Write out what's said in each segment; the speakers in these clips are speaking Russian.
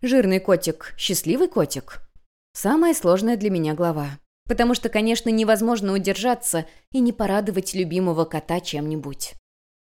Жирный котик – счастливый котик? Самая сложная для меня глава. Потому что, конечно, невозможно удержаться и не порадовать любимого кота чем-нибудь.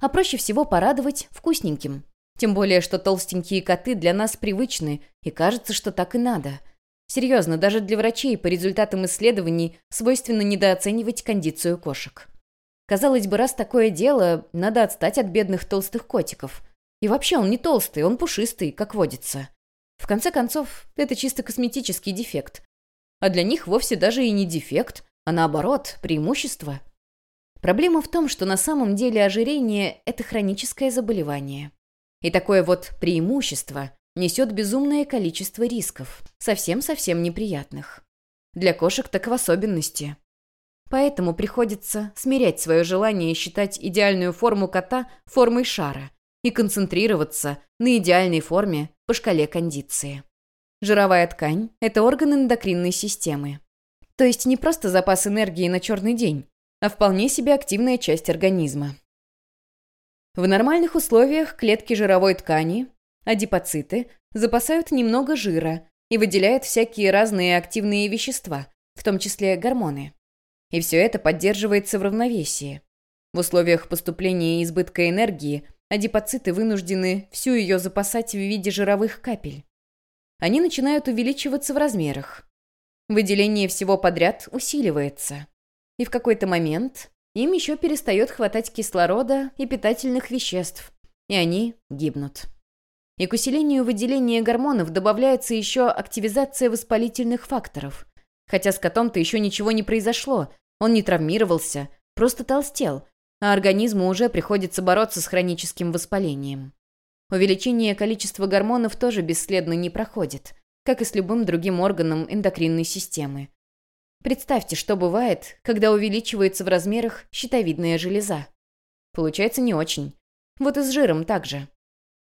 А проще всего порадовать вкусненьким. Тем более, что толстенькие коты для нас привычны, и кажется, что так и надо. Серьезно, даже для врачей по результатам исследований свойственно недооценивать кондицию кошек. Казалось бы, раз такое дело, надо отстать от бедных толстых котиков. И вообще он не толстый, он пушистый, как водится. В конце концов, это чисто косметический дефект. А для них вовсе даже и не дефект, а наоборот, преимущество. Проблема в том, что на самом деле ожирение – это хроническое заболевание. И такое вот преимущество несет безумное количество рисков, совсем-совсем неприятных. Для кошек так в особенности. Поэтому приходится смирять свое желание считать идеальную форму кота формой шара и концентрироваться на идеальной форме по шкале кондиции. Жировая ткань – это орган эндокринной системы. То есть не просто запас энергии на черный день, а вполне себе активная часть организма. В нормальных условиях клетки жировой ткани, адипоциты, запасают немного жира и выделяют всякие разные активные вещества, в том числе гормоны. И все это поддерживается в равновесии. В условиях поступления избытка энергии адипоциты вынуждены всю ее запасать в виде жировых капель. Они начинают увеличиваться в размерах. Выделение всего подряд усиливается. И в какой-то момент им еще перестает хватать кислорода и питательных веществ, и они гибнут. И к усилению выделения гормонов добавляется еще активизация воспалительных факторов. Хотя с котом-то еще ничего не произошло, он не травмировался, просто толстел, а организму уже приходится бороться с хроническим воспалением. Увеличение количества гормонов тоже бесследно не проходит, как и с любым другим органом эндокринной системы. Представьте, что бывает, когда увеличивается в размерах щитовидная железа. Получается не очень. Вот и с жиром также.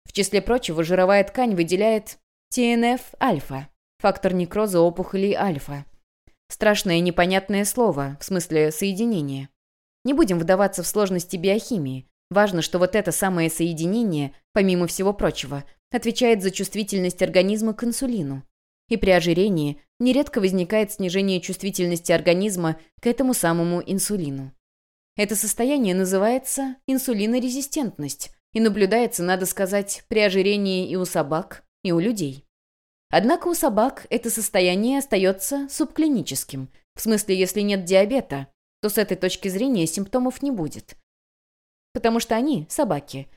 В числе прочего, жировая ткань выделяет ТНФ-альфа, фактор некроза опухолей альфа. Страшное непонятное слово, в смысле соединения. Не будем вдаваться в сложности биохимии. Важно, что вот это самое соединение, помимо всего прочего, отвечает за чувствительность организма к инсулину. И при ожирении нередко возникает снижение чувствительности организма к этому самому инсулину. Это состояние называется инсулинорезистентность и наблюдается, надо сказать, при ожирении и у собак, и у людей. Однако у собак это состояние остается субклиническим, в смысле, если нет диабета, то с этой точки зрения симптомов не будет. Потому что они, собаки,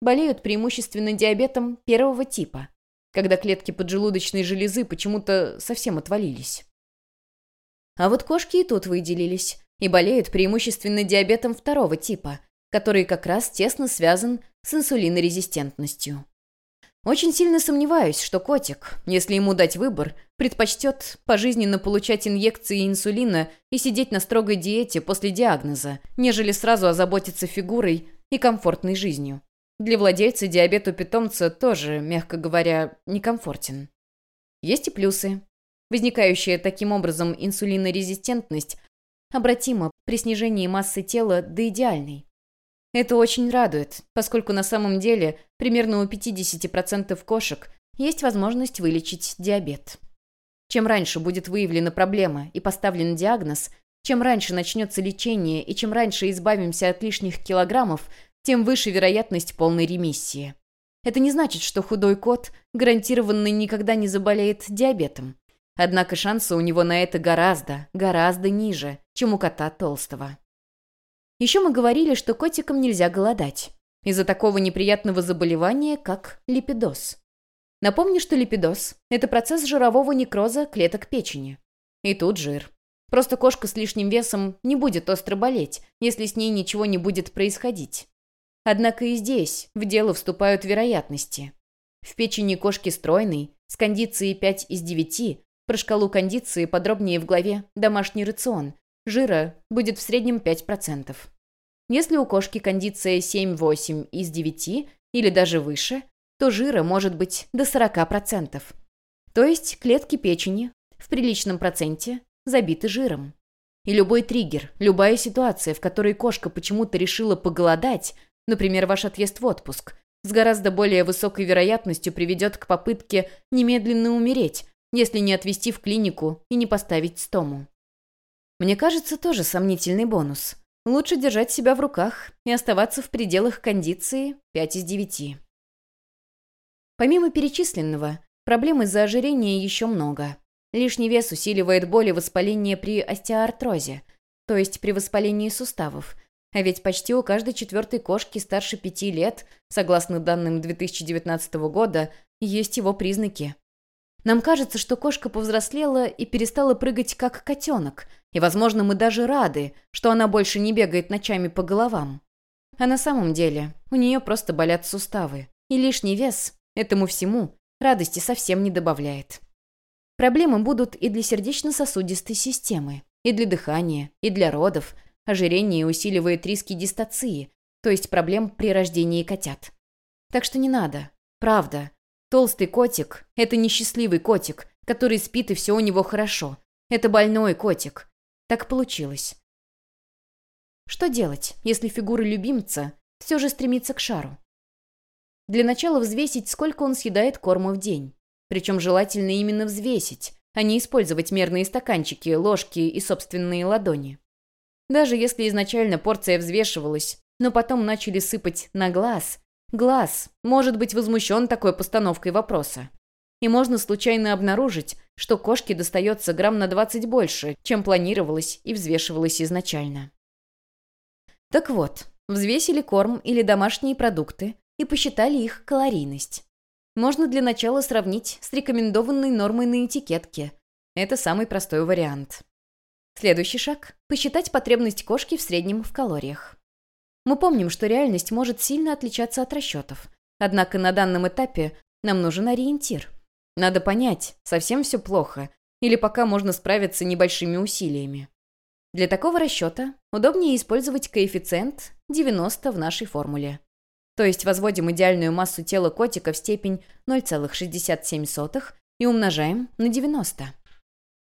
болеют преимущественно диабетом первого типа, когда клетки поджелудочной железы почему-то совсем отвалились. А вот кошки и тут выделились и болеют преимущественно диабетом второго типа, который как раз тесно связан с инсулинорезистентностью. Очень сильно сомневаюсь, что котик, если ему дать выбор, предпочтет пожизненно получать инъекции инсулина и сидеть на строгой диете после диагноза, нежели сразу озаботиться фигурой и комфортной жизнью. Для владельца диабет у питомца тоже, мягко говоря, некомфортен. Есть и плюсы. Возникающая таким образом инсулинорезистентность обратима при снижении массы тела до идеальной. Это очень радует, поскольку на самом деле примерно у 50% кошек есть возможность вылечить диабет. Чем раньше будет выявлена проблема и поставлен диагноз, чем раньше начнется лечение и чем раньше избавимся от лишних килограммов, тем выше вероятность полной ремиссии. Это не значит, что худой кот гарантированно никогда не заболеет диабетом. Однако шансы у него на это гораздо, гораздо ниже, чем у кота толстого. Еще мы говорили, что котикам нельзя голодать из-за такого неприятного заболевания, как липидоз. Напомню, что липидоз – это процесс жирового некроза клеток печени. И тут жир. Просто кошка с лишним весом не будет остро болеть, если с ней ничего не будет происходить. Однако и здесь в дело вступают вероятности. В печени кошки стройной, с кондицией 5 из 9, про шкалу кондиции подробнее в главе «Домашний рацион», жира будет в среднем 5%. Если у кошки кондиция 7-8 из 9 или даже выше, то жира может быть до 40%. То есть клетки печени в приличном проценте забиты жиром. И любой триггер, любая ситуация, в которой кошка почему-то решила поголодать, например, ваш отъезд в отпуск, с гораздо более высокой вероятностью приведет к попытке немедленно умереть, если не отвезти в клинику и не поставить стому. Мне кажется, тоже сомнительный бонус. Лучше держать себя в руках и оставаться в пределах кондиции 5 из 9. Помимо перечисленного, проблем из-за ожирения еще много. Лишний вес усиливает боль и воспаление при остеоартрозе, то есть при воспалении суставов. А ведь почти у каждой четвертой кошки старше пяти лет, согласно данным 2019 года, есть его признаки. Нам кажется, что кошка повзрослела и перестала прыгать как котенок, и, возможно, мы даже рады, что она больше не бегает ночами по головам. А на самом деле у нее просто болят суставы, и лишний вес этому всему радости совсем не добавляет. Проблемы будут и для сердечно-сосудистой системы, и для дыхания, и для родов. Ожирение усиливает риски дистации, то есть проблем при рождении котят. Так что не надо. Правда. Толстый котик – это несчастливый котик, который спит и все у него хорошо. Это больной котик. Так получилось. Что делать, если фигура любимца все же стремится к шару? Для начала взвесить, сколько он съедает корма в день. Причем желательно именно взвесить, а не использовать мерные стаканчики, ложки и собственные ладони. Даже если изначально порция взвешивалась, но потом начали сыпать на глаз, глаз может быть возмущен такой постановкой вопроса. И можно случайно обнаружить, что кошке достается грамм на 20 больше, чем планировалось и взвешивалось изначально. Так вот, взвесили корм или домашние продукты и посчитали их калорийность можно для начала сравнить с рекомендованной нормой на этикетке. Это самый простой вариант. Следующий шаг – посчитать потребность кошки в среднем в калориях. Мы помним, что реальность может сильно отличаться от расчетов. Однако на данном этапе нам нужен ориентир. Надо понять, совсем все плохо, или пока можно справиться небольшими усилиями. Для такого расчета удобнее использовать коэффициент 90 в нашей формуле. То есть возводим идеальную массу тела котика в степень 0,67 и умножаем на 90.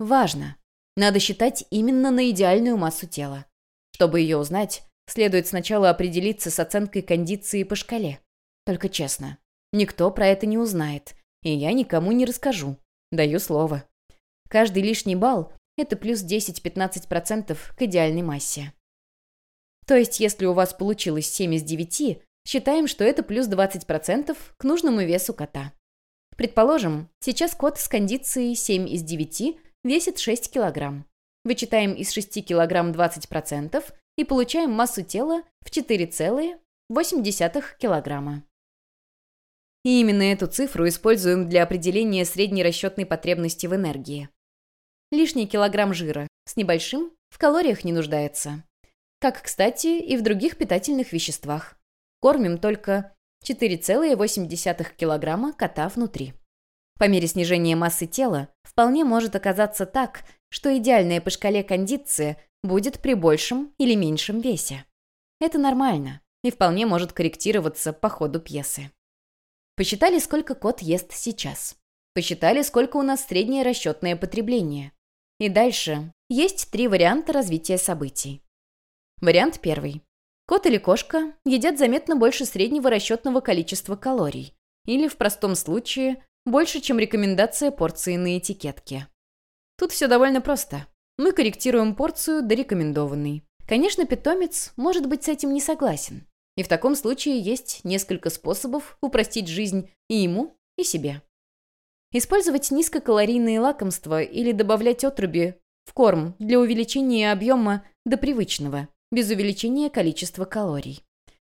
Важно! Надо считать именно на идеальную массу тела. Чтобы ее узнать, следует сначала определиться с оценкой кондиции по шкале. Только честно, никто про это не узнает, и я никому не расскажу. Даю слово. Каждый лишний балл – это плюс 10-15% к идеальной массе. То есть, если у вас получилось 7 из 9, Считаем, что это плюс 20% к нужному весу кота. Предположим, сейчас кот с кондицией 7 из 9 весит 6 кг. Вычитаем из 6 кг 20% и получаем массу тела в 4,8 кг. И именно эту цифру используем для определения средней расчетной потребности в энергии. Лишний килограмм жира с небольшим в калориях не нуждается. Как, кстати, и в других питательных веществах. Кормим только 4,8 килограмма кота внутри. По мере снижения массы тела вполне может оказаться так, что идеальная по шкале кондиция будет при большем или меньшем весе. Это нормально и вполне может корректироваться по ходу пьесы. Посчитали, сколько кот ест сейчас. Посчитали, сколько у нас среднее расчетное потребление. И дальше есть три варианта развития событий. Вариант первый. Кот или кошка едят заметно больше среднего расчетного количества калорий. Или, в простом случае, больше, чем рекомендация порции на этикетке. Тут все довольно просто. Мы корректируем порцию до рекомендованной. Конечно, питомец может быть с этим не согласен. И в таком случае есть несколько способов упростить жизнь и ему, и себе. Использовать низкокалорийные лакомства или добавлять отруби в корм для увеличения объема до привычного – без увеличения количества калорий.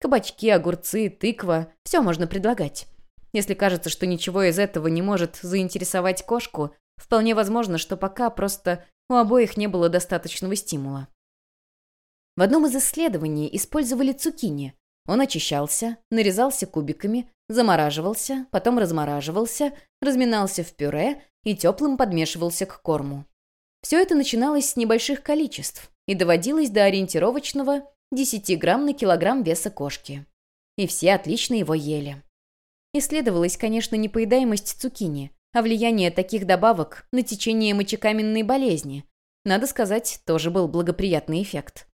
Кабачки, огурцы, тыква – все можно предлагать. Если кажется, что ничего из этого не может заинтересовать кошку, вполне возможно, что пока просто у обоих не было достаточного стимула. В одном из исследований использовали цукини. Он очищался, нарезался кубиками, замораживался, потом размораживался, разминался в пюре и теплым подмешивался к корму. Все это начиналось с небольших количеств, и доводилось до ориентировочного 10 грамм на килограмм веса кошки. И все отлично его ели. Исследовалась, конечно, не поедаемость цукини, а влияние таких добавок на течение мочекаменной болезни. Надо сказать, тоже был благоприятный эффект.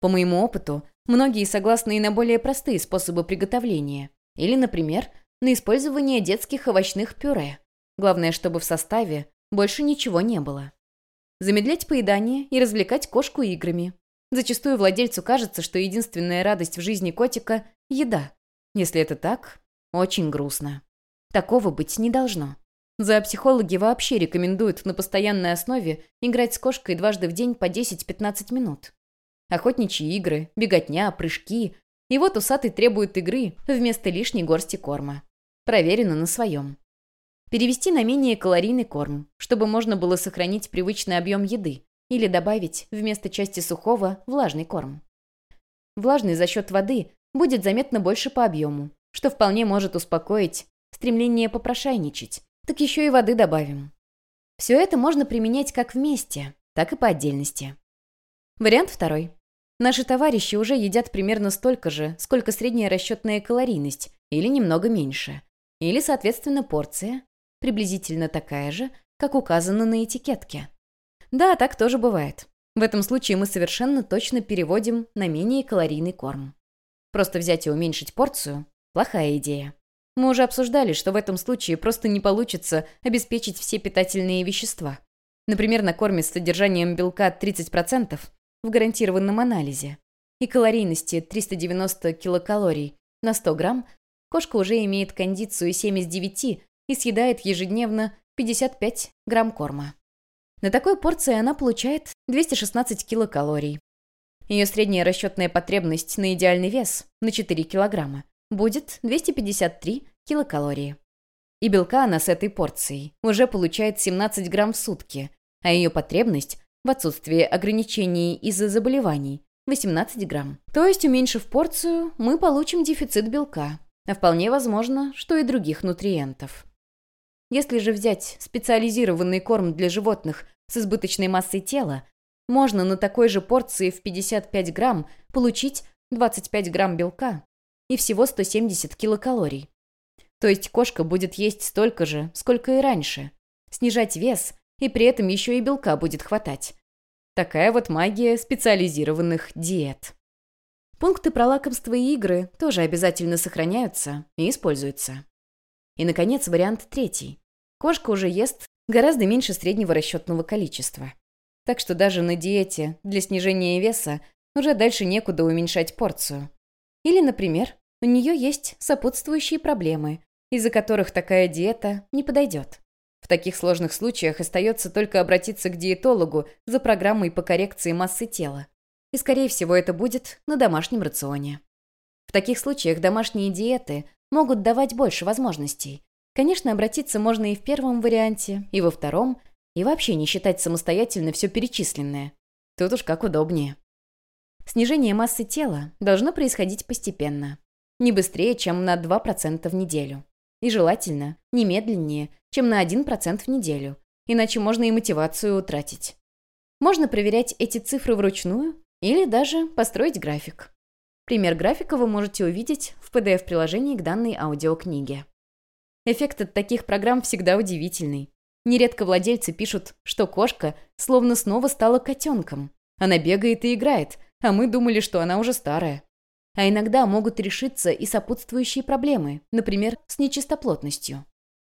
По моему опыту, многие согласны и на более простые способы приготовления. Или, например, на использование детских овощных пюре. Главное, чтобы в составе больше ничего не было. Замедлять поедание и развлекать кошку играми. Зачастую владельцу кажется, что единственная радость в жизни котика – еда. Если это так, очень грустно. Такого быть не должно. Зоопсихологи вообще рекомендуют на постоянной основе играть с кошкой дважды в день по 10-15 минут. Охотничьи игры, беготня, прыжки. И вот усатый требует игры вместо лишней горсти корма. Проверено на своем. Перевести на менее калорийный корм, чтобы можно было сохранить привычный объем еды, или добавить вместо части сухого влажный корм. Влажный за счет воды будет заметно больше по объему, что вполне может успокоить стремление попрошайничать, так еще и воды добавим. Все это можно применять как вместе, так и по отдельности. Вариант второй. Наши товарищи уже едят примерно столько же, сколько средняя расчетная калорийность, или немного меньше. Или, соответственно, порция, приблизительно такая же, как указано на этикетке. Да, так тоже бывает. В этом случае мы совершенно точно переводим на менее калорийный корм. Просто взять и уменьшить порцию – плохая идея. Мы уже обсуждали, что в этом случае просто не получится обеспечить все питательные вещества. Например, на корме с содержанием белка 30% в гарантированном анализе и калорийности 390 килокалорий на 100 грамм, кошка уже имеет кондицию 7 из 9 и съедает ежедневно 55 грамм корма. На такой порции она получает 216 килокалорий. Ее средняя расчетная потребность на идеальный вес на 4 килограмма будет 253 килокалории. И белка она с этой порцией уже получает 17 грамм в сутки, а ее потребность в отсутствии ограничений из-за заболеваний 18 грамм. То есть, уменьшив порцию, мы получим дефицит белка, а вполне возможно, что и других нутриентов. Если же взять специализированный корм для животных с избыточной массой тела, можно на такой же порции в 55 грамм получить 25 грамм белка и всего 170 килокалорий. То есть кошка будет есть столько же, сколько и раньше, снижать вес, и при этом еще и белка будет хватать. Такая вот магия специализированных диет. Пункты про лакомства и игры тоже обязательно сохраняются и используются. И, наконец, вариант третий. Кошка уже ест гораздо меньше среднего расчетного количества. Так что даже на диете для снижения веса уже дальше некуда уменьшать порцию. Или, например, у нее есть сопутствующие проблемы, из-за которых такая диета не подойдет. В таких сложных случаях остается только обратиться к диетологу за программой по коррекции массы тела. И, скорее всего, это будет на домашнем рационе. В таких случаях домашние диеты могут давать больше возможностей. Конечно, обратиться можно и в первом варианте, и во втором, и вообще не считать самостоятельно все перечисленное. Тут уж как удобнее. Снижение массы тела должно происходить постепенно. Не быстрее, чем на 2% в неделю. И желательно не медленнее, чем на 1% в неделю. Иначе можно и мотивацию утратить. Можно проверять эти цифры вручную или даже построить график. Пример графика вы можете увидеть в PDF-приложении к данной аудиокниге. Эффект от таких программ всегда удивительный. Нередко владельцы пишут, что кошка словно снова стала котенком. Она бегает и играет, а мы думали, что она уже старая. А иногда могут решиться и сопутствующие проблемы, например, с нечистоплотностью.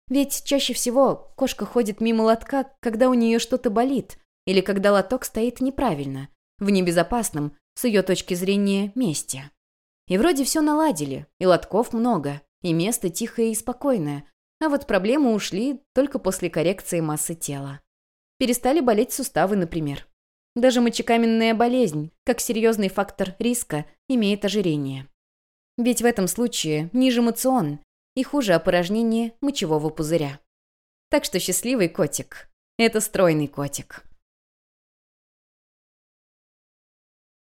Ведь чаще всего кошка ходит мимо лотка, когда у нее что-то болит, или когда лоток стоит неправильно, в небезопасном, с ее точки зрения, месте. И вроде все наладили, и лотков много, и место тихое и спокойное, а вот проблемы ушли только после коррекции массы тела. Перестали болеть суставы, например. Даже мочекаменная болезнь, как серьезный фактор риска, имеет ожирение. Ведь в этом случае ниже мацион и хуже опорожнение мочевого пузыря. Так что счастливый котик – это стройный котик.